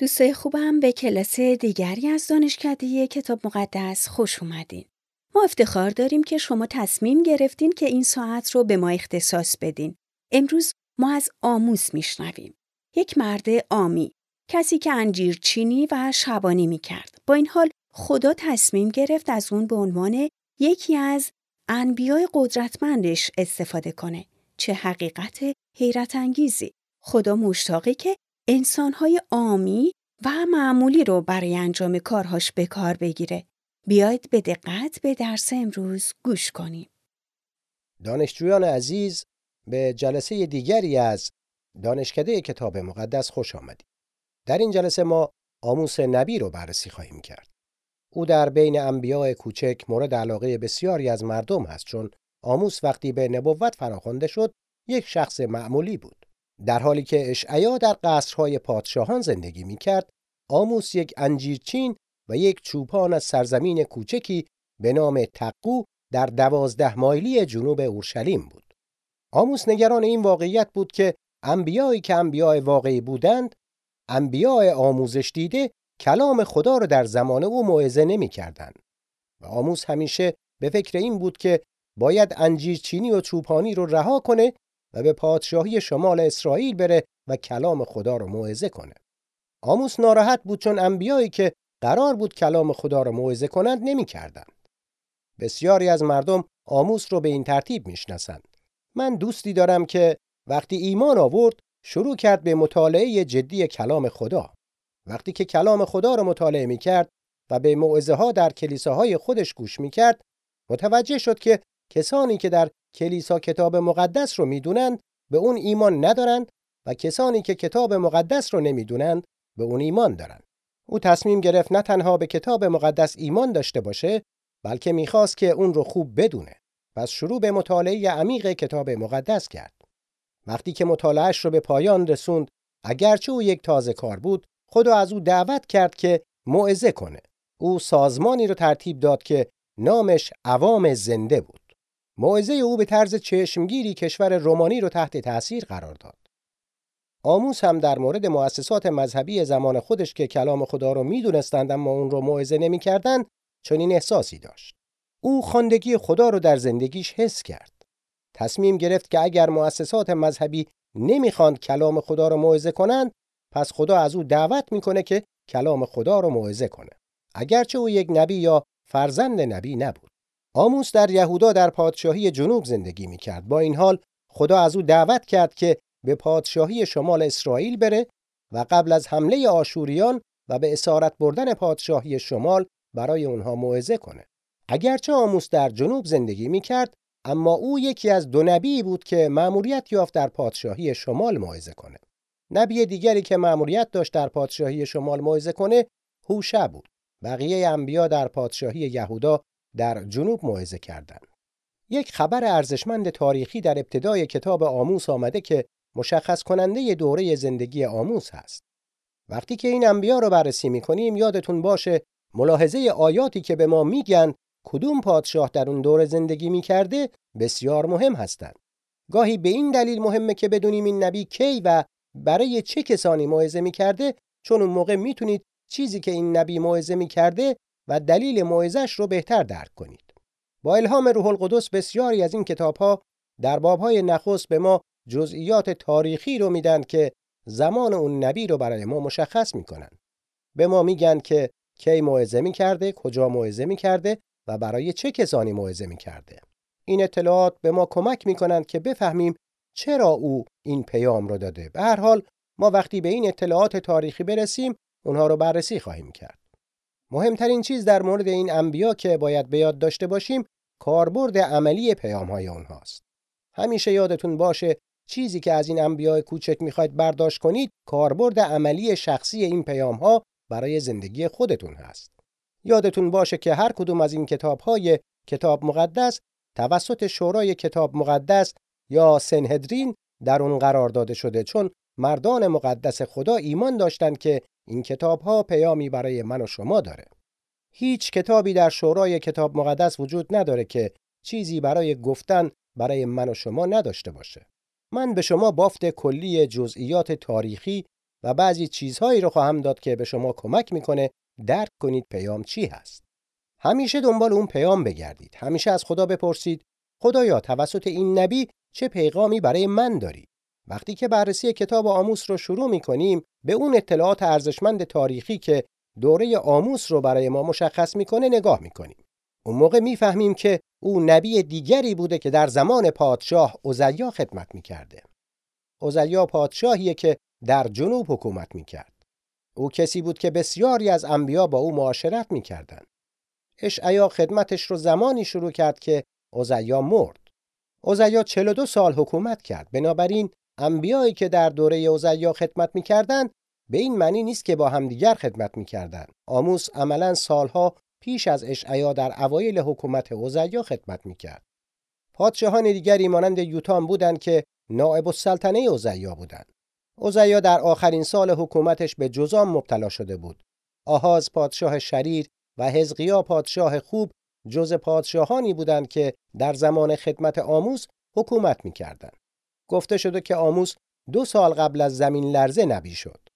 دوستای خوبم به کلاس دیگری از دانشکده کتاب مقدس خوش اومدین. ما افتخار داریم که شما تصمیم گرفتین که این ساعت رو به ما اختصاص بدین. امروز ما از آموز میشنویم. یک مرد آمی، کسی که انجیر چینی و شبانی می‌کرد. با این حال خدا تصمیم گرفت از اون به عنوان یکی از انبیای قدرتمندش استفاده کنه. چه حقیقت حیرت انگیزی. خدا مشتاقه که انسانهای آمی و معمولی رو برای انجام کارهاش به کار بگیره. بیاید به دقت به درس امروز گوش کنیم. دانشجویان عزیز به جلسه دیگری از دانشکده کتاب مقدس خوش آمدید. در این جلسه ما آموس نبی رو بررسی خواهیم کرد. او در بین انبیاء کوچک مورد علاقه بسیاری از مردم هست چون آموس وقتی به نبوت فراخوانده شد یک شخص معمولی بود. در حالی که اشعیا در قصرهای پادشاهان زندگی می کرد، آموس یک انجیرچین و یک چوپان از سرزمین کوچکی به نام تقو در دوازده مایلی جنوب اورشلیم بود. آموس نگران این واقعیت بود که انبیایی که انبیاء واقعی بودند، انبیاء آموزش دیده کلام خدا را در زمان او موعظه نمی کردن. و آموس همیشه به فکر این بود که باید انجیرچینی و چوپانی رو رها کنه و به پادشاهی شمال اسرائیل بره و کلام خدا رو موعظه کنه. آموس ناراحت بود چون انبیایی که قرار بود کلام خدا رو موعظه کنند نمی‌کردند. بسیاری از مردم آموس رو به این ترتیب می‌شناسند. من دوستی دارم که وقتی ایمان آورد شروع کرد به مطالعه جدی کلام خدا. وقتی که کلام خدا رو مطالعه می‌کرد و به موعظه ها در کلیساهای خودش گوش می‌کرد متوجه شد که کسانی که در کلیسا کتاب مقدس رو می‌دونند به اون ایمان ندارند و کسانی که کتاب مقدس رو نمی‌دونند به اون ایمان دارند. او تصمیم گرفت نه تنها به کتاب مقدس ایمان داشته باشه بلکه می‌خواست که اون رو خوب بدونه. پس شروع به مطالعه عمیق کتاب مقدس کرد. وقتی که مطالعهش رو به پایان رسوند اگرچه او یک تازه کار بود خدا از او دعوت کرد که موعظه کنه. او سازمانی رو ترتیب داد که نامش عوام زنده بود. موعظه او به طرز چشمگیری کشور رومانی رو تحت تاثیر قرار داد. آموس هم در مورد مؤسسات مذهبی زمان خودش که کلام خدا رو می‌دونستند اما اون رو موعظه نمی‌کردند چنین احساسی داشت. او خواندگی خدا رو در زندگیش حس کرد. تصمیم گرفت که اگر مؤسسات مذهبی نمی‌خواند کلام خدا رو موعظه کنند پس خدا از او دعوت می‌کنه که کلام خدا رو موعظه کنه. اگرچه او یک نبی یا فرزند نبی نبود. آموس در یهودا در پادشاهی جنوب زندگی می‌کرد. با این حال خدا از او دعوت کرد که به پادشاهی شمال اسرائیل بره و قبل از حمله آشوریان و به اسارت بردن پادشاهی شمال برای اونها موعظه کنه. اگرچه آموس در جنوب زندگی می‌کرد اما او یکی از دو نبی بود که مأموریت یافت در پادشاهی شمال موعظه کنه. نبی دیگری که مأموریت داشت در پادشاهی شمال موعظه کنه هوشع بود. بقیه انبیا در پادشاهی یهودا در جنوب موعظه کردند. یک خبر ارزشمند تاریخی در ابتدای کتاب آموس آمده که مشخص کننده دوره زندگی آموس هست. وقتی که این انبیا رو بررسی می‌کنیم یادتون باشه ملاحظه آیاتی که به ما میگن کدوم پادشاه در اون دوره زندگی می‌کرده بسیار مهم هستند. گاهی به این دلیل مهمه که بدونیم این نبی کی و برای چه کسانی موعظه می‌کرده چون اون موقع می‌تونید چیزی که این نبی موعظه می‌کرده و دلیل موعظش رو بهتر درک کنید. با الهام روح القدس بسیاری از این کتابها در بابهای نخست به ما جزئیات تاریخی رو میدن که زمان اون نبی رو برای ما مشخص می‌کنن. به ما میگن که کی موعظه می‌کرده، کجا موعظه می‌کرده و برای چه کسانی موعظه می‌کرده. این اطلاعات به ما کمک می‌کنند که بفهمیم چرا او این پیام رو داده. به هر حال ما وقتی به این اطلاعات تاریخی برسیم اونها رو بررسی خواهیم کرد. مهمترین چیز در مورد این انبیا که باید به یاد داشته باشیم کاربرد عملی پیام های اونهاست. همیشه یادتون باشه چیزی که از این انبیاء کوچک می‌خواید برداشت کنید کاربرد عملی شخصی این پیام ها برای زندگی خودتون هست. یادتون باشه که هر کدوم از این کتاب های کتاب مقدس توسط شورای کتاب مقدس یا سنهدرین در اون قرار داده شده چون مردان مقدس خدا ایمان داشتند که این کتاب ها پیامی برای من و شما داره. هیچ کتابی در شورای کتاب مقدس وجود نداره که چیزی برای گفتن برای من و شما نداشته باشه. من به شما بافت کلی جزئیات تاریخی و بعضی چیزهایی رو خواهم داد که به شما کمک می‌کنه درک کنید پیام چی هست. همیشه دنبال اون پیام بگردید. همیشه از خدا بپرسید خدایا توسط این نبی چه پیغامی برای من داری؟ وقتی که بررسی کتاب آموس رو شروع می‌کنیم به اون اطلاعات ارزشمند تاریخی که دوره آموس رو برای ما مشخص می‌کنه نگاه می‌کنیم. اون موقع می‌فهمیم که او نبی دیگری بوده که در زمان پادشاه اوزیا خدمت می‌کرده. اوزیا پادشاهیه که در جنوب حکومت می‌کرد. او کسی بود که بسیاری از انبیا با او معاشرت می‌کردند. اشعیا خدمتش رو زمانی شروع کرد که اوزیا مرد. اوزیا 42 سال حکومت کرد. بنابراین انبیایی که در دوره اوزیا خدمت می‌کردند به این معنی نیست که با همدیگر خدمت می‌کردند. آموس عملا سالها پیش از اشعیا در اوایل حکومت اوزیا خدمت می‌کرد. پادشاهان دیگری مانند یوتام بودند که نائب السلطنه اوزیا بودند. اوزیا در آخرین سال حکومتش به جزام مبتلا شده بود. آهاز پادشاه شریر و حزقیا پادشاه خوب جز پادشاهانی بودند که در زمان خدمت آموز حکومت می‌کردند. گفته شده که آموز دو سال قبل از زمین لرزه نبی شد.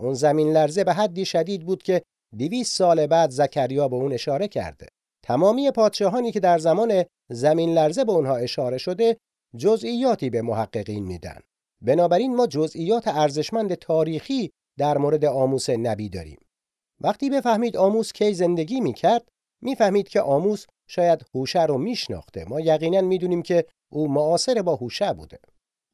اون زمین لرزه به حدی شدید بود که دویست سال بعد زکریا به اون اشاره کرده. تمامی پادشاهانی که در زمان زمین لرزه به اونها اشاره شده جزئیاتی به محققین میدن. بنابراین ما جزئیات ارزشمند تاریخی در مورد آموس نبی داریم. وقتی بفهمید آموس کی زندگی می‌کرد می‌فهمید که آموس شاید هوشه رو میشناخته ما یقینا می‌دونیم که او معاصر با هوشه بوده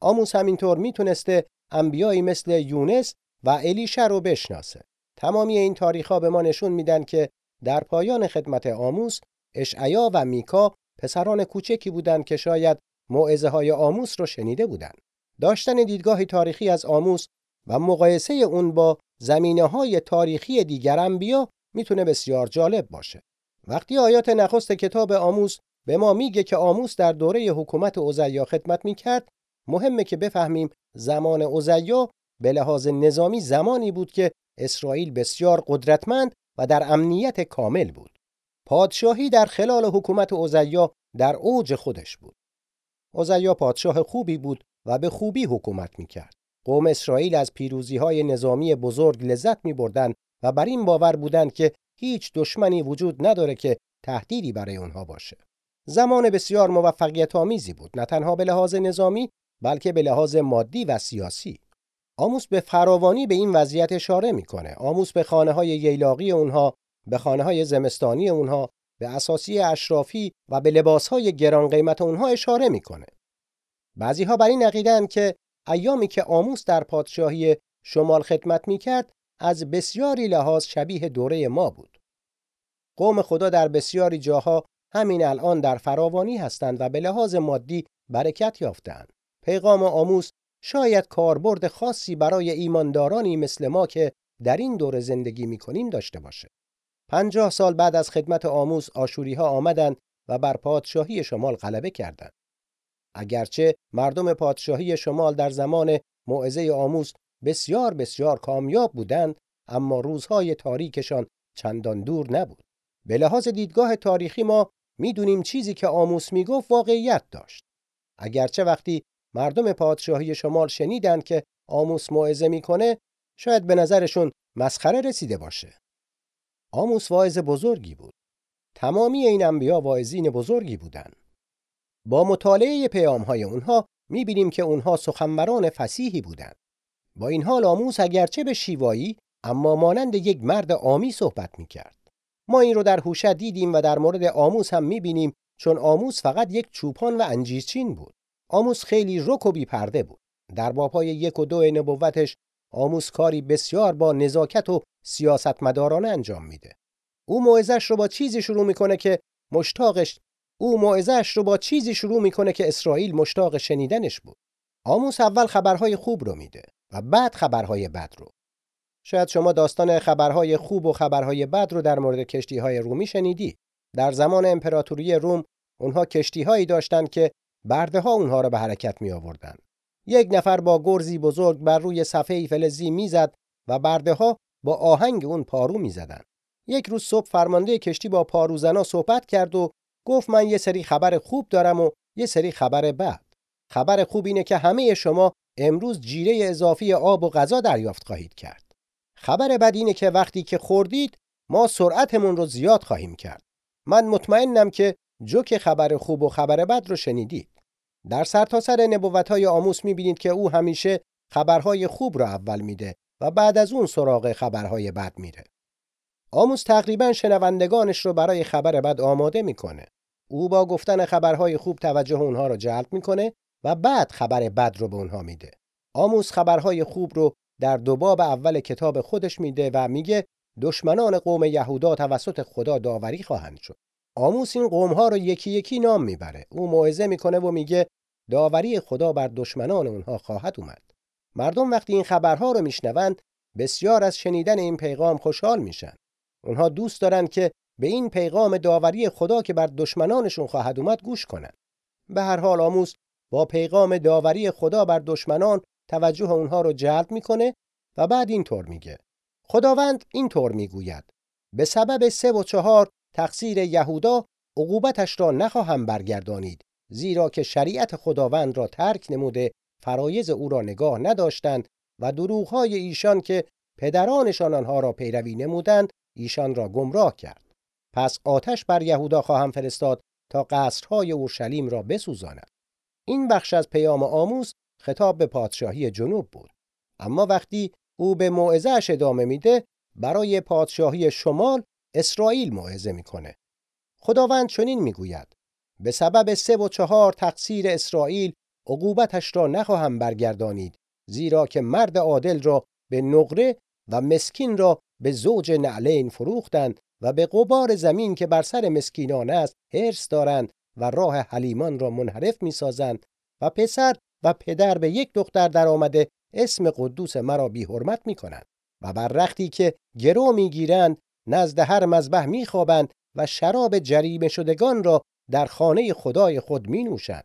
آموس همینطور می‌تونسته انبیایی مثل یونس و الیشه رو بشناسه. تمامی این تاریخ به ما نشون میدن که در پایان خدمت آموس اشعیا و میکا پسران کوچکی بودند که شاید موعظه های آموس رو شنیده بودند. داشتن دیدگاهی تاریخی از آموس و مقایسه اون با زمینه های تاریخی دیگر انبیا می‌تونه بسیار جالب باشه. وقتی آیات نخست کتاب آموز به ما میگه که آموز در دوره حکومت اوزیا خدمت می‌کرد مهمه که بفهمیم زمان اوزیا به لحاظ نظامی زمانی بود که اسرائیل بسیار قدرتمند و در امنیت کامل بود پادشاهی در خلال حکومت اوزیا در اوج خودش بود اوزیا پادشاه خوبی بود و به خوبی حکومت می‌کرد قوم اسرائیل از پیروزی های نظامی بزرگ لذت می بردن و بر این باور بودند که هیچ دشمنی وجود نداره که تهدیدی برای اونها باشه. زمان بسیار موفقیت آمیزی بود نه تنها به لحاظ نظامی بلکه به لحاظ مادی و سیاسی. آموس به فراوانی به این وضعیت اشاره می‌کنه. آموس به خانه های ییلاقی اونها، به خانه های زمستانی اونها، به اساسی اشرافی و به لباس های گران قیمت اونها اشاره می‌کنه. بعضی ها بر این عقیدن که ایامی که آموس در پادشاهی شمال خدمت می‌کرد از بسیاری لحاظ شبیه دوره ما بود. قوم خدا در بسیاری جاها همین الان در فراوانی هستند و به لحاظ مادی برکت یافتند. پیغام آموز شاید کاربرد خاصی برای ایماندارانی مثل ما که در این دوره زندگی می‌کنیم داشته باشه. پنجاه سال بعد از خدمت آموز آشوری ها آمدند و بر پادشاهی شمال غلبه کردند. اگرچه مردم پادشاهی شمال در زمان موعظه آموز بسیار بسیار کامیاب بودند اما روزهای تاریکشان چندان دور نبود به لحاظ دیدگاه تاریخی ما می‌دونیم چیزی که آموس می‌گفت واقعیت داشت اگرچه وقتی مردم پادشاهی شمال شنیدند که آموس موعظه می‌کنه شاید به نظرشون مسخره رسیده باشه آموس واعظ بزرگی بود تمامی این انبیا واعظین بزرگی بودند با مطالعه پیام های اونها می‌بینیم که اونها سخنوران فسیحی بودند. با این حال آموس اگرچه به شیوایی اما مانند یک مرد آمی صحبت می‌کرد. ما این رو در هوشه دیدیم و در مورد آموس هم می‌بینیم چون آموس فقط یک چوپان و انجیزچین بود. آموس خیلی رک و بیپرده بود. در بابهای یک و دو نبوتش آموس کاری بسیار با نزاکت و سیاستمدارانه انجام میده. او موعظش رو با چیزی شروع می‌کنه که مشتاقش او موعظه‌اش رو با چیزی شروع می‌کنه که اسرائیل مشتاق شنیدنش بود. آموس اول خبرهای خوب رو میده و بعد خبرهای بد رو. شاید شما داستان خبرهای خوب و خبرهای بد رو در مورد کشتیهای رومی شنیدی. در زمان امپراتوری روم اونها کشتیهایی داشتند که برده ها اونها رو به حرکت می آوردن. یک نفر با گرزی بزرگ بر روی صفحه فلزی می‌زد و برده ها با آهنگ اون پارو می‌زدند. یک روز صبح فرمانده کشتی با پاروزنا صحبت کرد و گفت من یه سری خبر خوب دارم و یه سری خبر بد. خبر خوب اینه که همه شما امروز جیره اضافی آب و غذا دریافت خواهید کرد. خبر بد اینه که وقتی که خوردید ما سرعتمون رو زیاد خواهیم کرد. من مطمئنم که جوک خبر خوب و خبر بد رو شنیدید. در سرتاسر سر نبوت‌های آموس می‌بینید که او همیشه خبرهای خوب را اول میده و بعد از اون سراغ خبرهای بد میره. آموس تقریبا شنوندگانش رو برای خبر بد آماده می‌کنه. او با گفتن خبرهای خوب توجه اونها رو جلب می‌کنه و بعد خبر بد رو به اونها میده. آموس خبرهای خوب رو در دو باب اول کتاب خودش میده و میگه دشمنان قوم یهودا توسط خدا داوری خواهند شد. آموس این قوم ها رو یکی یکی نام می‌بره. او موعظه می‌کنه و میگه داوری خدا بر دشمنان اونها خواهد اومد. مردم وقتی این خبرها رو میشنوند بسیار از شنیدن این پیغام خوشحال میشن. اونها دوست دارن که به این پیغام داوری خدا که بر دشمنانشون خواهد اومد گوش کنند. به هر حال آموز با پیغام داوری خدا بر دشمنان توجه اونها رو جلب می‌کنه و بعد اینطور میگه خداوند اینطور می‌گوید به سبب سه و چهار تقصیر یهودا عقوبتش را نخواهم برگردانید زیرا که شریعت خداوند را ترک نموده فرایز او را نگاه نداشتند و دروغهای ایشان که پدرانشان آنها را پیروی نمودند ایشان را گمراه کرد. پس آتش بر یهودا خواهم فرستاد تا قصرهای اورشلیم را بسوزاند. این بخش از پیام آموز خطاب به پادشاهی جنوب بود. اما وقتی او به موعظه‌اش ادامه میده برای پادشاهی شمال اسرائیل موعظه می‌کنه. خداوند چنین می‌گوید به سبب سه و چهار تقصیر اسرائیل عقوبتش را نخواهم برگردانید زیرا که مرد عادل را به نقره و مسکین را به زوج نعلین فروختند و به قبار زمین که بر سر مسکینان است حرس دارند و راه حلیمان را منحرف می‌سازند و پسر و پدر به یک دختر در آمده اسم قدوس مرا بی حرمت می کنند و بر رختی که گرو می‌گیرند نزد هر مذبح میخوابند و شراب جریمه شدگان را در خانه خدای خود می نوشند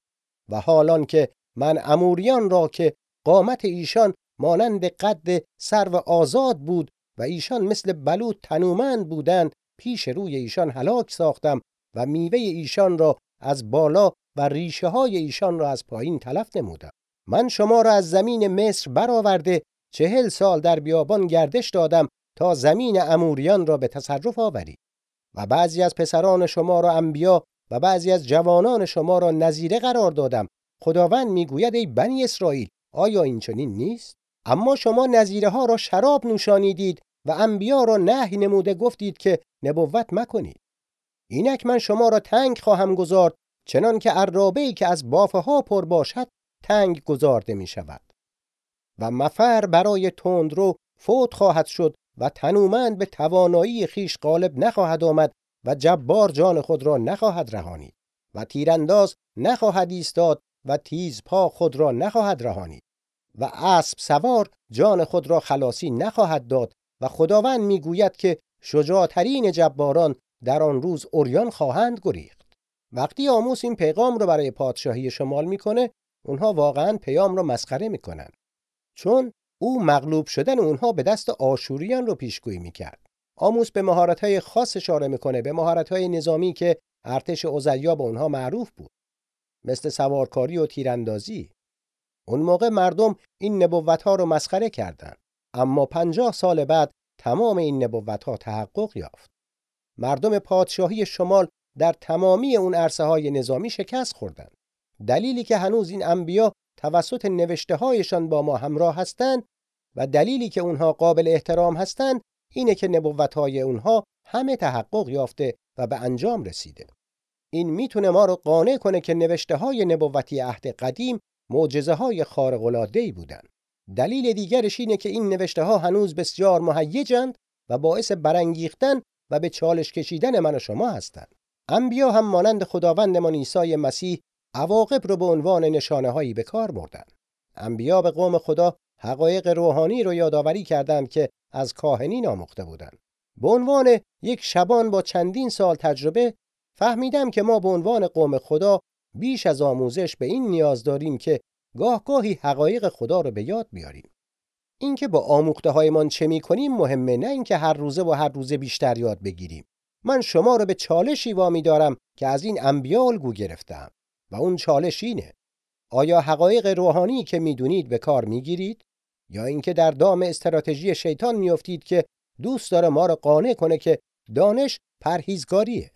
و حالان که من اموریان را که قامت ایشان مانند قد سرو آزاد بود و ایشان مثل بلوط تنومند بودند پیش روی ایشان هلاک ساختم و میوه ایشان را از بالا و ریشه های ایشان را از پایین تلف نمودم. من شما را از زمین مصر برآورده چهل سال در بیابان گردش دادم تا زمین اموریان را به تصرف آورید و بعضی از پسران شما را انبیا و بعضی از جوانان شما را نظیره قرار دادم. خداوند می‌گوید ای بنی اسرائیل آیا این چنین نیست؟ اما شما نظیره ها را شراب نوشانیدید و انبیا را نهی نموده گفتید که نبوت مکنید. اینک من شما را تنگ خواهم گذارد چنان که عرابه که از بافه ها پر باشد تنگ گذارده می شود و مفر برای تندرو فوت خواهد شد و تنومند به توانایی خیش غالب نخواهد آمد و جبار جان خود را نخواهد رهانید و تیرانداز نخواهد ایستاد و تیز پا خود را نخواهد رهانید و اسب سوار جان خود را خلاصی نخواهد داد و خداوند می‌گوید که شجاعترین جباران در آن روز اوریان خواهند گریخت. وقتی آموس این پیغام رو برای پادشاهی شمال می‌کنه اونها واقعا پیام رو مسخره می‌کنن. چون او مغلوب شدن اونها به دست آشوریان رو پیشگویی می‌کرد. آموس به مهارت‌های خاص اشاره می‌کنه به مهارت‌های نظامی که ارتش اوزیا به اونها معروف بود. مثل سوارکاری و تیراندازی. اون موقع مردم این نبوت‌ها رو مسخره کردند. اما پنجاه سال بعد تمام این نبوت‌ها تحقق یافت. مردم پادشاهی شمال در تمامی اون عرصه های نظامی شکست خوردند. دلیلی که هنوز این انبیا توسط نوشته هایشان با ما همراه هستند و دلیلی که اونها قابل احترام هستند اینه که نبوت های اونها همه تحقق یافته و به انجام رسیده. این می‌تونه ما رو قانع کنه که نوشته های نبوتی عهد قدیم معجزه های خارق العاده بودند دلیل دیگرش اینه که این نوشته ها هنوز بسیار مهیجند و باعث برانگیختن و به چالش کشیدن من و شما هستند. انبیا هم مانند خداوندمان عیسی مسیح عواقب رو به عنوان نشانه هایی به کار بردند. انبیا به قوم خدا حقایق روحانی رو یادآوری کردند که از کاهنین آموخته بودند. به عنوان یک شبان با چندین سال تجربه فهمیدم که ما به عنوان قوم خدا بیش از آموزش به این نیاز داریم که گاه گاهی حقایق خدا رو به یاد بیاریم. اینکه با آموخته هایمان چه می‌کنیم مهمه نه اینکه هر روزه و هر روزه بیشتر یاد بگیریم. من شما رو به چالشی وامی دارم که از این انبیا الگو گرفتم. و اون چالش اینه. آیا حقایق روحانی که می‌دونید به کار می‌گیرید یا اینکه در دام استراتژی شیطان میافتید که دوست داره ما را قانع کنه که دانش پرهیزگاریه.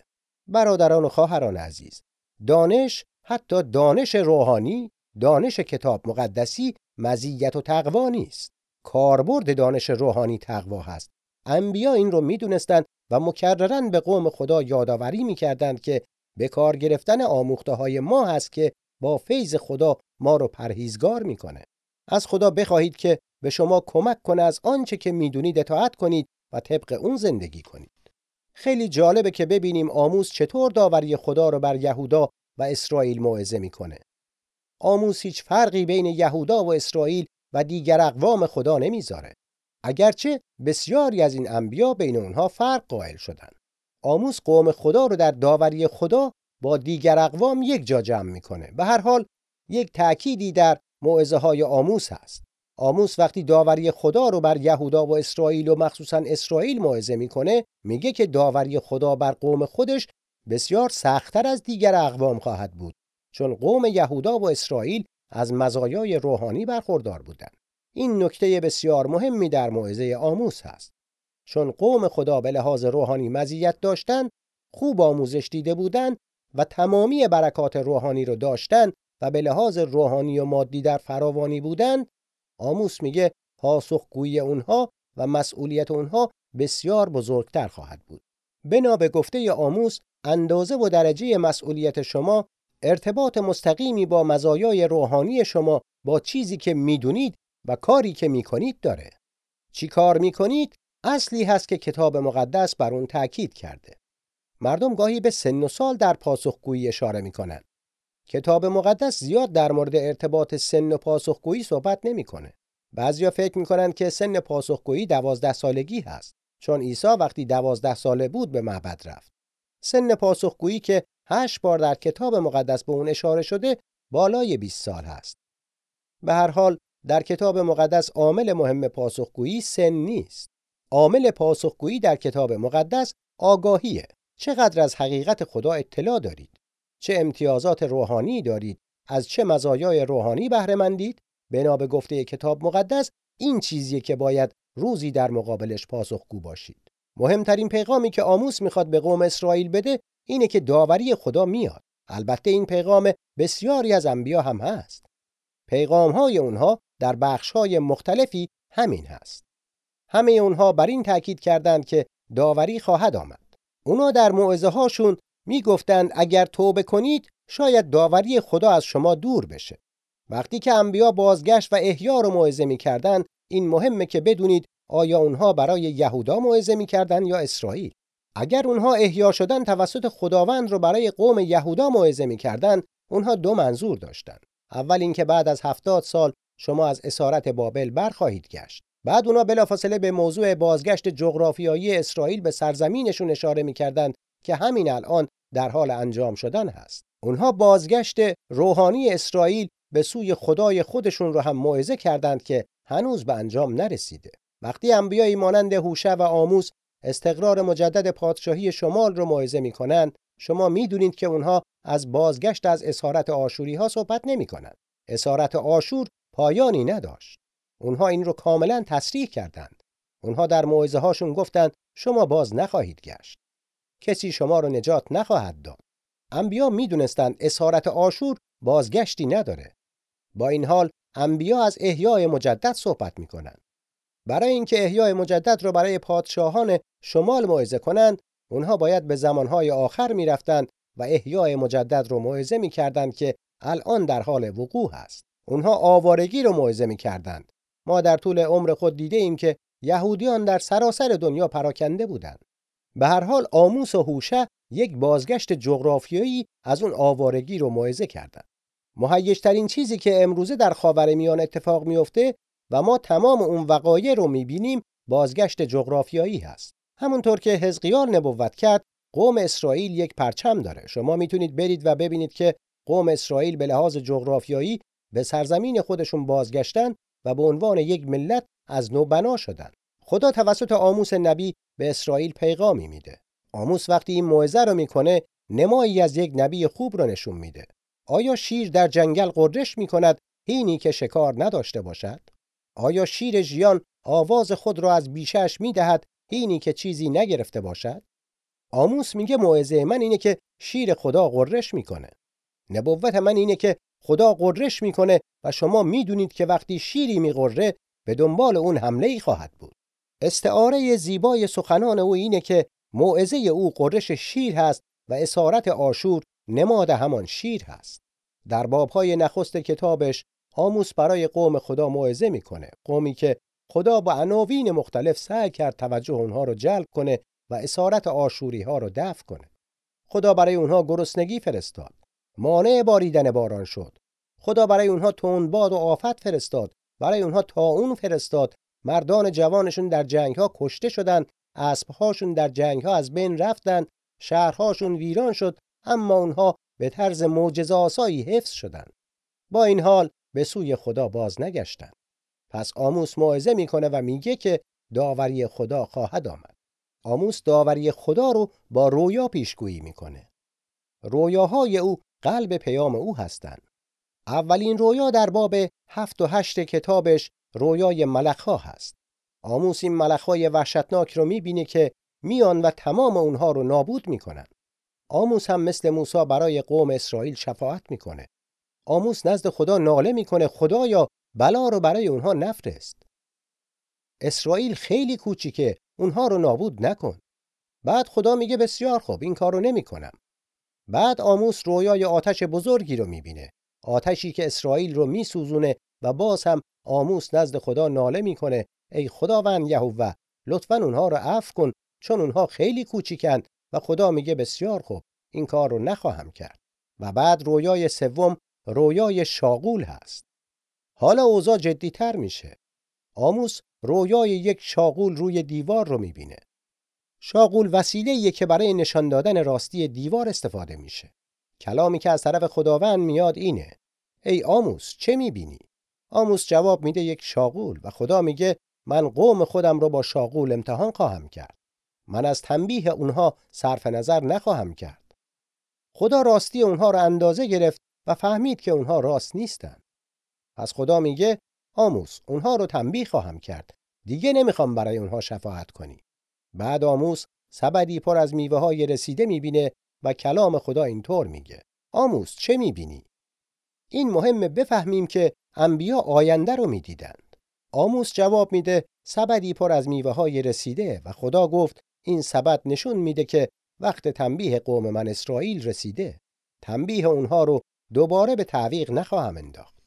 برادران و خواهران عزیز دانش حتی دانش روحانی دانش کتاب مقدسی مزیت و تقوا نیست. کاربرد دانش روحانی تقوا هست. انبیا این رو می‌دونستند و مکررن به قوم خدا یادآوری می‌کردند که به کار گرفتن آموخته های ما هست که با فیض خدا ما رو پرهیزگار می‌کنه. از خدا بخواهید که به شما کمک کنه از آنچه که می‌دونید اطاعت کنید و طبق اون زندگی کنید. خیلی جالبه که ببینیم آموز چطور داوری خدا رو بر یهودا و اسرائیل موعظه می‌کنه. آموز هیچ فرقی بین یهودا و اسرائیل و دیگر اقوام خدا نمی‌ذاره. اگرچه بسیاری از این انبیا بین اونها فرق قائل شدن. آموز قوم خدا رو در داوری خدا با دیگر اقوام یک جا جمع می‌کنه. به هر حال یک تأکیدی در موعظه های آموس هست. آموس وقتی داوری خدا رو بر یهودا و اسرائیل و مخصوصا اسرائیل موعظه می‌کنه میگه که داوری خدا بر قوم خودش بسیار سختتر از دیگر اقوام خواهد بود چون قوم یهودا و اسرائیل از مزایای روحانی برخوردار بودند. این نکته بسیار مهمی در موعظه آموس هست. چون قوم خدا به لحاظ روحانی مزیت داشتند خوب آموزش دیده بودند و تمامی برکات روحانی رو داشتند و به لحاظ روحانی و مادی در فراوانی بودند آموس میگه پاسخگویی اونها و مسئولیت اونها بسیار بزرگتر خواهد بود. بنا به گفته آموس اندازه و درجه مسئولیت شما ارتباط مستقیمی با مزایای روحانی شما با چیزی که می‌دونید و کاری که می‌کنید داره. چی کار می‌کنید؟ اصلی هست که کتاب مقدس بر اون تاکید کرده. مردم گاهی به سن و سال در پاسخگویی اشاره می‌کنن. کتاب مقدس زیاد در مورد ارتباط سن و پاسخگویی صحبت نمی‌کنه. بعضیا فکر می‌کنن که سن پاسخگویی دوازده سالگی هست چون عیسی وقتی دوازده ساله بود به معبد رفت. سن پاسخگویی که هشت بار در کتاب مقدس به اون اشاره شده بالای 20 سال هست. به هر حال در کتاب مقدس عامل مهم پاسخگویی سن نیست. عامل پاسخگویی در کتاب مقدس آگاهیه. چقدر از حقیقت خدا اطلاع دارید؟ چه امتیازات روحانی دارید؟ از چه مزایای روحانی بهره مندید بنا به گفته کتاب مقدس این چیزیه که باید روزی در مقابلش پاسخگو باشید. مهمترین پیغامی که آموس می‌خواد به قوم اسرائیل بده اینه که داوری خدا میاد. البته این پیغام بسیاری از انبیا هم هست. پیغام های اونها در بخش های مختلفی همین هست. همه اونها بر این تاکید کردند که داوری خواهد آمد. اونا در موعظه هاشون می‌گفتند اگر توبه کنید شاید داوری خدا از شما دور بشه. وقتی که انبیا بازگشت و احیا رو موعظه می‌کردند این مهمه که بدونید آیا اونها برای یهودا موعظه می‌کردند یا اسرائیل. اگر اونها احیا شدن توسط خداوند رو برای قوم یهودا موعظه می‌کردند اونها دو منظور داشتند اول اینکه بعد از هفتاد سال شما از اسارت بابل برخواهید گشت. بعد اونا بلافاصله به موضوع بازگشت جغرافیایی اسرائیل به سرزمینشون اشاره می‌کردند که همین الان در حال انجام شدن هست. اونها بازگشت روحانی اسرائیل به سوی خدای خودشون رو هم موعظه کردند که هنوز به انجام نرسیده. وقتی انبیایی مانند هوشه و آموز استقرار مجدد پادشاهی شمال رو موعظه می‌کنند شما می‌دونید که اونها از بازگشت از اسارت آشوری ها صحبت نمی‌کنند. اسارت آشور پایانی نداشت. اونها این رو کاملا تصریح کردند. اونها در موعظه هاشون گفتند شما باز نخواهید گشت. کسی شما رو نجات نخواهد داد. انبیا می‌دونستند اسارت آشور بازگشتی نداره. با این حال انبیا از احیای مجدد صحبت می‌کنند. برای اینکه احیای مجدد رو برای پادشاهان شمال موعظه کنند اونها باید به زمانهای آخر می‌رفتند و احیای مجدد رو موعظه می‌کردند که الان در حال وقوع است اونها آوارگی رو موعظه می‌کردند. ما در طول عمر خود دیده ایم که یهودیان در سراسر دنیا پراکنده بودند. به هر حال آموس و هوشه یک بازگشت جغرافیایی از اون آوارگی رو موعظه کردند. مهیجترین چیزی که امروزه در خاورمیانه اتفاق میفته و ما تمام اون وقایع رو می‌بینیم بازگشت جغرافیایی هست. همونطور که حزقیال نبوت کرد قوم اسرائیل یک پرچم داره. شما می‌تونید برید و ببینید که قوم اسرائیل به لحاظ جغرافیایی به سرزمین خودشون بازگشتن و به عنوان یک ملت از نو بنا شدن خدا توسط آموس نبی به اسرائیل پیغامی میده آموس وقتی این موعظه رو می‌کنه نمایی از یک نبی خوب رو نشون میده آیا شیر در جنگل قررش می کند هینی که شکار نداشته باشد؟ آیا شیر ژیان آواز خود را از بیشش می دهد هینی که چیزی نگرفته باشد؟ آموس میگه موعظه من اینه که شیر خدا قررش می‌کنه. نبوت من اینه که خدا قررش می‌کنه و شما می‌دونید که وقتی شیری میقره به دنبال اون حمله ای خواهد بود. استعاره زیبای سخنان او اینه که موعظه او قررش شیر هست و اسارت آشور نماد همان شیر هست. در بابهای نخست کتابش آموس برای قوم خدا موعظه می‌کنه. قومی که خدا با عناوین مختلف سعی کرد توجه اونها رو جلب کنه و اسارت آشوری ها رو دفع کنه. خدا برای اونها گرسنگی فرستاد. مانع باریدن باران شد. خدا برای اونها تندباد و آفت فرستاد. برای اونها تاون فرستاد. مردان جوانشون در جنگ ها کشته شدند. اسبهاشون در جنگ ها از بین رفتند. شهرهاشون ویران شد. اما اونها به طرز معجزه آسایی حفظ شدند. با این حال به سوی خدا باز نگشتند. پس آموس موعظه می‌کنه و میگه که داوری خدا خواهد آمد. آموس داوری خدا رو با رویا پیشگویی می‌کنه. رویاهای او قلب پیام او هستند. اولین رویا در باب هفت و هشت کتابش رویای ملخها هست. آموس این ملخهای وحشتناک رو می‌بینه که میان و تمام اونها رو نابود می‌کنن. آموس هم مثل موسی برای قوم اسرائیل شفاعت می‌کنه. آموس نزد خدا ناله می‌کنه خدایا بلا رو برای اونها نفرست. اسرائیل خیلی کوچیکه اونها رو نابود نکن. بعد خدا میگه بسیار خوب این کارو نمی‌کنم. بعد آموس رویای آتش بزرگی رو می‌بینه. آتشی که اسرائیل رو میسوزونه و باز هم آموس نزد خدا ناله می‌کنه. ای خداوند یهوه لطفا اونها رو عفو کن چون اونها خیلی کوچیکن و خدا میگه بسیار خوب این کار رو نخواهم کرد. و بعد رویای سوم رویای شاغول هست. حالا اوضاع جدیتر میشه. آموس رویای یک شاغول روی دیوار رو می‌بینه. شاغول وسیله که برای نشان دادن راستی دیوار استفاده میشه. کلامی که از طرف خداوند میاد اینه. ای آموس چه می‌بینی؟ آموس جواب میده یک شاغول و خدا میگه من قوم خودم رو با شاغول امتحان خواهم کرد. من از تنبیه اونها صرف نظر نخواهم کرد. خدا راستی اونها رو اندازه گرفت و فهمید که اونها راست نیستن. پس خدا میگه آموس اونها رو تنبیه خواهم کرد. دیگه نمی‌خوام برای اونها شفاعت کنی. بعد آموس سبدی پر از میوه های رسیده می‌بینه و کلام خدا اینطور میگه. آموس چه می‌بینی؟ این مهمه بفهمیم که انبیا آینده رو می‌دیدند. آموس جواب میده سبدی پر از میوه های رسیده و خدا گفت این سبد نشون میده که وقت تنبیه قوم من اسرائیل رسیده. تنبیه اونها رو دوباره به تعویق نخواهم انداخت.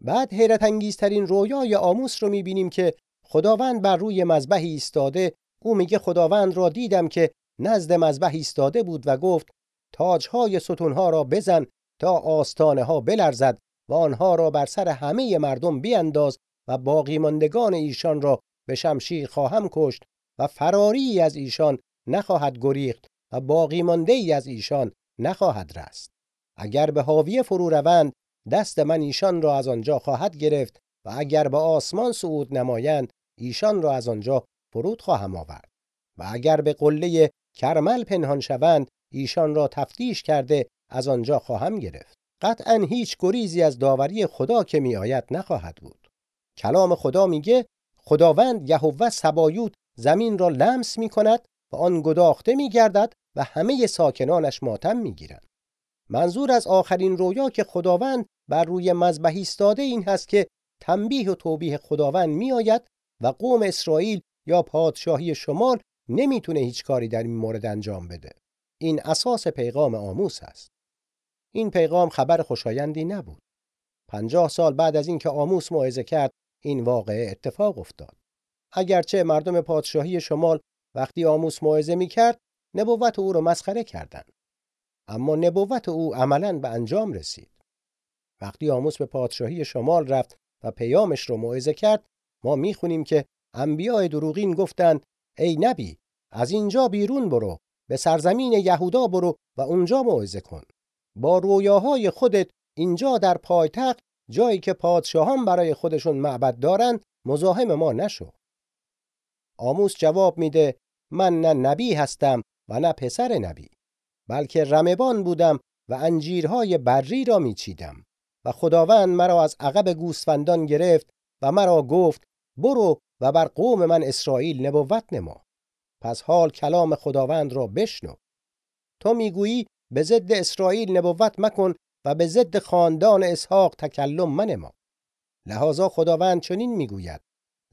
بعد حیرت انگیزترین رویای آموس رو می‌بینیم که خداوند بر روی مذبحی ایستاده او میگه خداوند را دیدم که نزد مذبح ایستاده بود و گفت تاجهای ستونها را بزن تا آستانه ها بلرزد و آنها را بر سر همه مردم بیانداز و باقی ماندگان ایشان را به شمشیر خواهم کشت و فراری از ایشان نخواهد گریخت و باقی مانده ای از ایشان نخواهد رست. اگر به حاویه فرو روند دست من ایشان را از آنجا خواهد گرفت و اگر به آسمان صعود نمایند ایشان را از آنجا فرود خواهم آورد و اگر به قله کرمل پنهان شوند ایشان را تفتیش کرده از آنجا خواهم گرفت قطعا هیچ گریزی از داوری خدا که می آید نخواهد بود کلام خدا میگه خداوند یهوه سبایوت زمین را لمس می کند و آن گداخته می گردد و همه ساکنانش ماتم می گیرند. منظور از آخرین رویا که خداوند بر روی مذبح ایستاده این هست که تنبیه و توبیه خداوند می آید و قوم اسرائیل یا پادشاهی شمال نمی‌تونه هیچ کاری در این مورد انجام بده. این اساس پیغام آموس است. این پیغام خبر خوشایندی نبود. پنجاه سال بعد از اینکه آموس موعظه کرد این واقعه اتفاق افتاد. اگرچه مردم پادشاهی شمال وقتی آموس موعظه می‌کرد نبوت او را مسخره کردند. اما نبوت او عملا به انجام رسید. وقتی آموس به پادشاهی شمال رفت و پیامش رو موعظه کرد ما می‌خونیم که انبیاء دروغین گفتند ای نبی از اینجا بیرون برو به سرزمین یهودا برو و اونجا موعظه کن. با رویاهای خودت اینجا در پایتخت جایی که پادشاهان برای خودشون معبد دارند مزاحم ما نشو. آموس جواب میده من نه نبی هستم و نه پسر نبی بلکه رمبان بودم و انجیرهای بری را میچیدم. و خداوند مرا از عقب گوسفندان گرفت و مرا گفت برو و بر قوم من اسرائیل نبوت نما. پس حال کلام خداوند را بشنو. تو می‌گویی به ضد اسرائیل نبوت مکن و به ضد خاندان اسحاق تکلم منما. لحاظا خداوند چنین می‌گوید.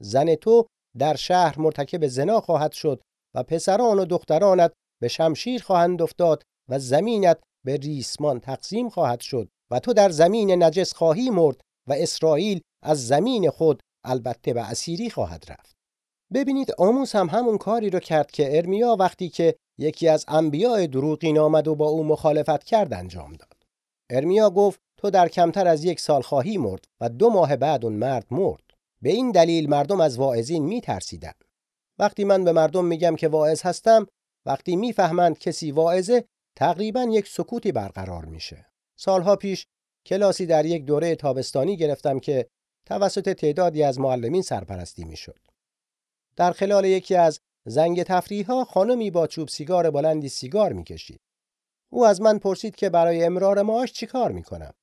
زن تو در شهر مرتکب زنا خواهد شد و پسران و دخترانت به شمشیر خواهند افتاد و زمینت به ریسمان تقسیم خواهد شد و تو در زمین نجس خواهی مرد و اسرائیل از زمین خود البته به اسیری خواهد رفت. ببینید آموس هم همون کاری رو کرد که ارمیا وقتی که یکی از انبیاء دروغین آمد و با او مخالفت کرد انجام داد. ارمیا گفت تو در کمتر از یک سال خواهی مرد و دو ماه بعد اون مرد مرد. به این دلیل مردم از واعظین میترسیدن. وقتی من به مردم میگم که واعظ هستم وقتی می‌فهمند کسی واعظه تقریبا یک سکوتی برقرار میشه. سالها پیش کلاسی در یک دوره تابستانی گرفتم که توسط تعدادی از معلمین سرپرستی می‌شد. در خلال یکی از زنگ تفریح ها خانمی با چوب سیگار بلندی سیگار می‌کشید. او از من پرسید که برای امرار معاش چیکار می‌کنم؟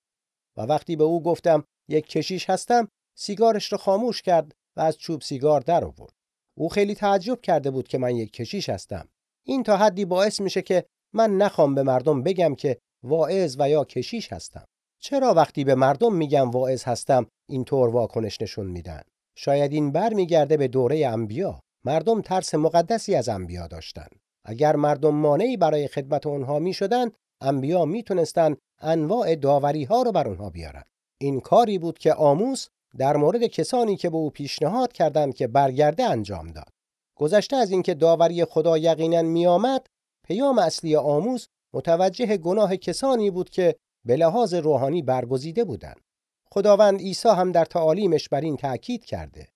و وقتی به او گفتم یک کشیش هستم سیگارش را خاموش کرد و از چوب سیگار در آورد. او خیلی تعجب کرده بود که من یک کشیش هستم. این تا حدی باعث میشه که من نخوام به مردم بگم که واعظ و یا کشیش هستم. چرا وقتی به مردم میگم واعظ هستم اینطور واکنش نشون میدن؟ شاید این برمیگرده به دوره انبیا. مردم ترس مقدسی از انبیا داشتند اگر مردم مانعی برای خدمت اونها می‌شدند انبیا می‌تونستند انواع داوری ها رو بر اونها بیارن. این کاری بود که آموس در مورد کسانی که به او پیشنهاد کردند که برگرده انجام داد. گذشته از اینکه داوری خدا یقینا میآمد پیام اصلی آموز متوجه گناه کسانی بود که به لحاظ روحانی برگزیده بودند. خداوند عیسی هم در تعالیمش بر این تأکید کرده.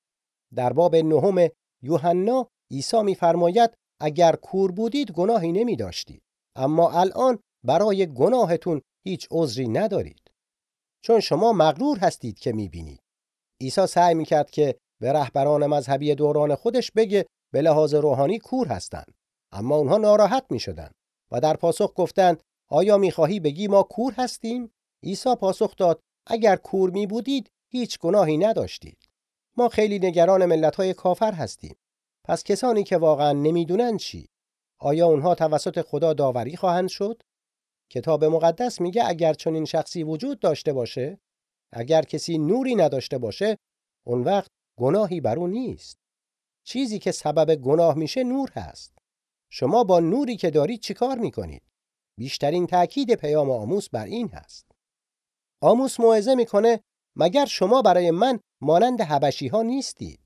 در باب نهم یوحنا عیسی میفرماید اگر کور بودید گناهی نمی داشتید اما الان برای گناهتون هیچ عذری ندارید. چون شما مغرور هستید که می‌بینید. عیسی سعی می‌کرد که به رهبران مذهبی دوران خودش بگه به لحاظ روحانی کور هستند اما اونها ناراحت می‌شدند و در پاسخ گفتند آیا می‌خواهی بگی ما کور هستیم؟ عیسی پاسخ داد اگر کور می بودید هیچ گناهی نداشتید. ما خیلی نگران ملت‌های کافر هستیم. پس کسانی که واقعا نمی‌دونن چی؟ آیا اونها توسط خدا داوری خواهند شد؟ کتاب مقدس میگه اگر چنین شخصی وجود داشته باشه اگر کسی نوری نداشته باشه اون وقت گناهی بر او نیست. چیزی که سبب گناه میشه نور هست. شما با نوری که دارید چیکار می‌کنید؟ بیشترین تاکید پیام آموس بر این هست. آموس موعظه می‌کنه مگر شما برای من مانند حبشی ها نیستید؟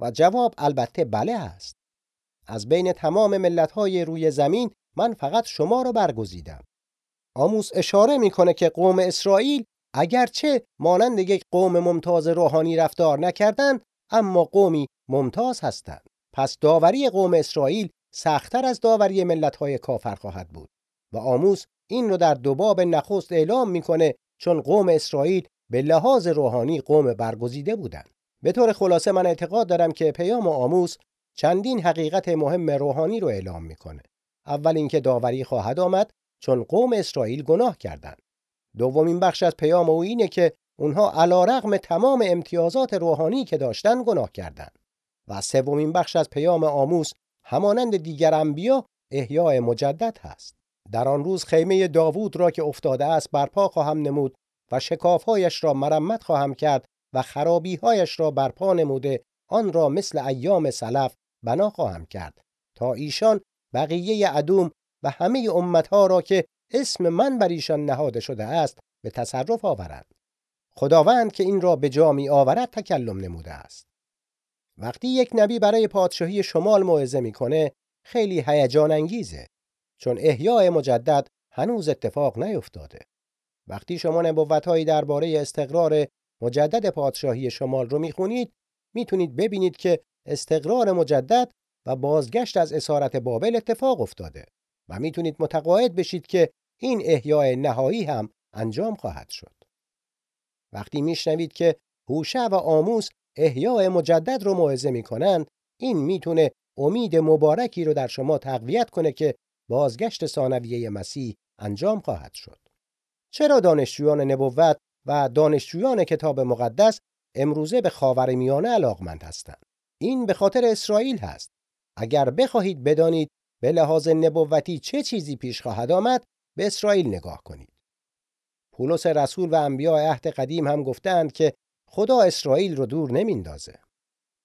و جواب البته بله است. از بین تمام ملت های روی زمین من فقط شما را برگزیدم. آموس اشاره می‌کنه که قوم اسرائیل اگرچه مانند یک قوم ممتاز روحانی رفتار نکردند اما قومی ممتاز هستند. پس داوری قوم اسرائیل سختتر از داوری ملت‌های کافر خواهد بود. و آموس این رو در دوباب نخست اعلام می‌کنه چون قوم اسرائیل به لحاظ روحانی قوم برگزیده بودند. به طور خلاصه من اعتقاد دارم که پیام آموس چندین حقیقت مهم روحانی رو اعلام می‌کنه. اول اینکه داوری خواهد آمد چون قوم اسرائیل گناه کردند. دومین بخش از پیام او اینه که اونها علا رغم تمام امتیازات روحانی که داشتن گناه کردند. و سومین بخش از پیام آموس همانند دیگر انبیا احیاء مجدد هست. در آن روز خیمه داوود را که افتاده است برپا خواهم نمود و شکافهایش را مرمت خواهم کرد و خرابیهایش را برپا نموده آن را مثل ایام سلف بنا خواهم کرد. تا ایشان بقیه ادوم و همه امتها را که اسم من بر ایشان نهاده شده است به تصرف آورند. خداوند که این را به جا می آورد تکلم نموده است. وقتی یک نبی برای پادشاهی شمال موعظه می‌کنه خیلی هیجان انگیزه چون احیاء مجدد هنوز اتفاق نیفتاده وقتی شما نبوتهایی درباره استقرار مجدد پادشاهی شمال رو می‌خونید می‌تونید ببینید که استقرار مجدد و بازگشت از اسارت بابل اتفاق افتاده و می‌تونید متقاعد بشید که این احیاء نهایی هم انجام خواهد شد. وقتی میشنوید که هوشع و آموس احیاء مجدد رو موعظه می‌کنند این می‌تونه امید مبارکی رو در شما تقویت کنه که بازگشت ثانویه مسیح انجام خواهد شد. چرا دانشجویان نبوت و دانشجویان کتاب مقدس امروزه به خاور میانه علاقمند هستند؟ این به خاطر اسرائیل هست. اگر بخواهید بدانید به لحاظ نبوتی چه چیزی پیش خواهد آمد به اسرائیل نگاه کنید. پولس رسول و انبیاء عهد قدیم هم گفتند که خدا اسرائیل رو دور نمیندازه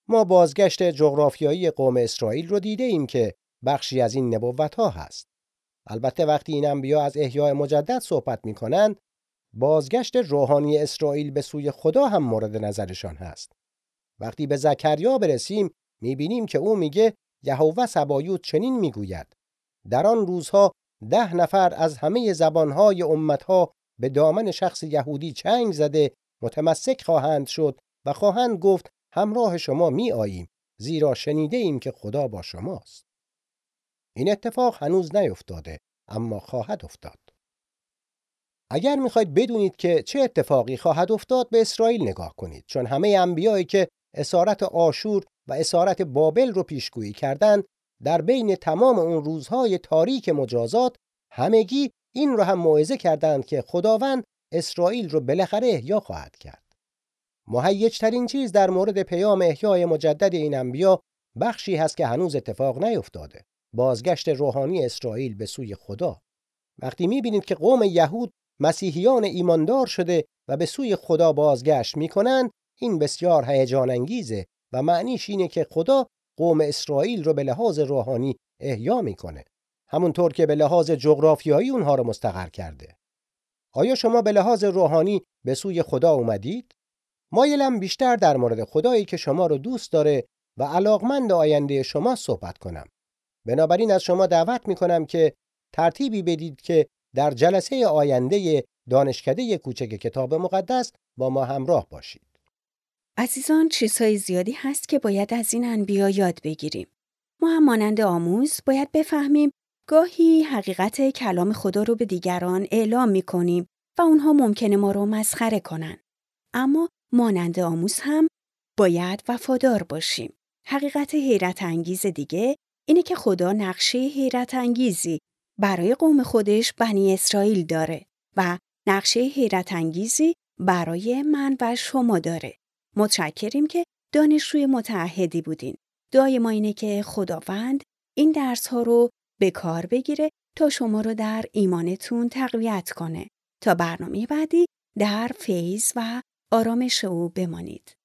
ما بازگشت جغرافیایی قوم اسرائیل رو دیده ایم که بخشی از این نبوت ها هست. البته وقتی این انبیا از احیاء مجدد صحبت می کنند بازگشت روحانی اسرائیل به سوی خدا هم مورد نظرشان هست. وقتی به زکریا برسیم می‌بینیم که او میگه یهوه سبایوت چنین می‌گوید در آن روزها ده نفر از همه زبانهای امتها به دامن شخص یهودی چنگ زده متمسک خواهند شد و خواهند گفت همراه شما می آییم زیرا شنیده ایم که خدا با شماست. این اتفاق هنوز نیفتاده اما خواهد افتاد. اگر می‌خواید بدونید که چه اتفاقی خواهد افتاد به اسرائیل نگاه کنید چون همه انبیایی که اسارت آشور و اسارت بابل رو پیشگویی کردند در بین تمام اون روزهای تاریک مجازات همگی این رو هم موعظه کردند که خداوند اسرائیل رو بالاخره احیا خواهد کرد. ترین چیز در مورد پیام احیای مجدد این انبیا بخشی هست که هنوز اتفاق نیفتاده. بازگشت روحانی اسرائیل به سوی خدا. وقتی می‌بینید که قوم یهود مسیحیان ایماندار شده و به سوی خدا بازگشت می‌کنند این بسیار هیجان انگیزه و معنیش اینه که خدا قوم اسرائیل رو به لحاظ روحانی احیا می‌کنه. همونطور که به لحاظ جغرافیایی اونها رو مستقر کرده. آیا شما به لحاظ روحانی به سوی خدا اومدید؟ مایلم بیشتر در مورد خدایی که شما رو دوست داره و علاقمند آینده شما صحبت کنم. بنابراین از شما دعوت می‌کنم که ترتیبی بدید که در جلسه آینده دانشکده کوچک کتاب مقدس با ما همراه باشید. عزیزان چیزهای زیادی هست که باید از این انبیا یاد بگیریم. ما هم مانند آموز باید بفهمیم گاهی حقیقت کلام خدا رو به دیگران اعلام می کنیم و اونها ممکنه ما رو مسخره کنن. اما مانند آموز هم باید وفادار باشیم. حقیقت حیرت انگیز دیگه اینه که خدا نقشه حیرت انگیزی برای قوم خودش بنی اسرائیل داره و نقشه حیرت انگیزی برای من و شما داره. متشکریم که دانشجوی متعهدی بودین. دعای ما اینه که خداوند این درس ها رو به کار بگیره تا شما رو در ایمانتون تقویت کنه تا برنامه بعدی در فیض و آرامش او بمانید.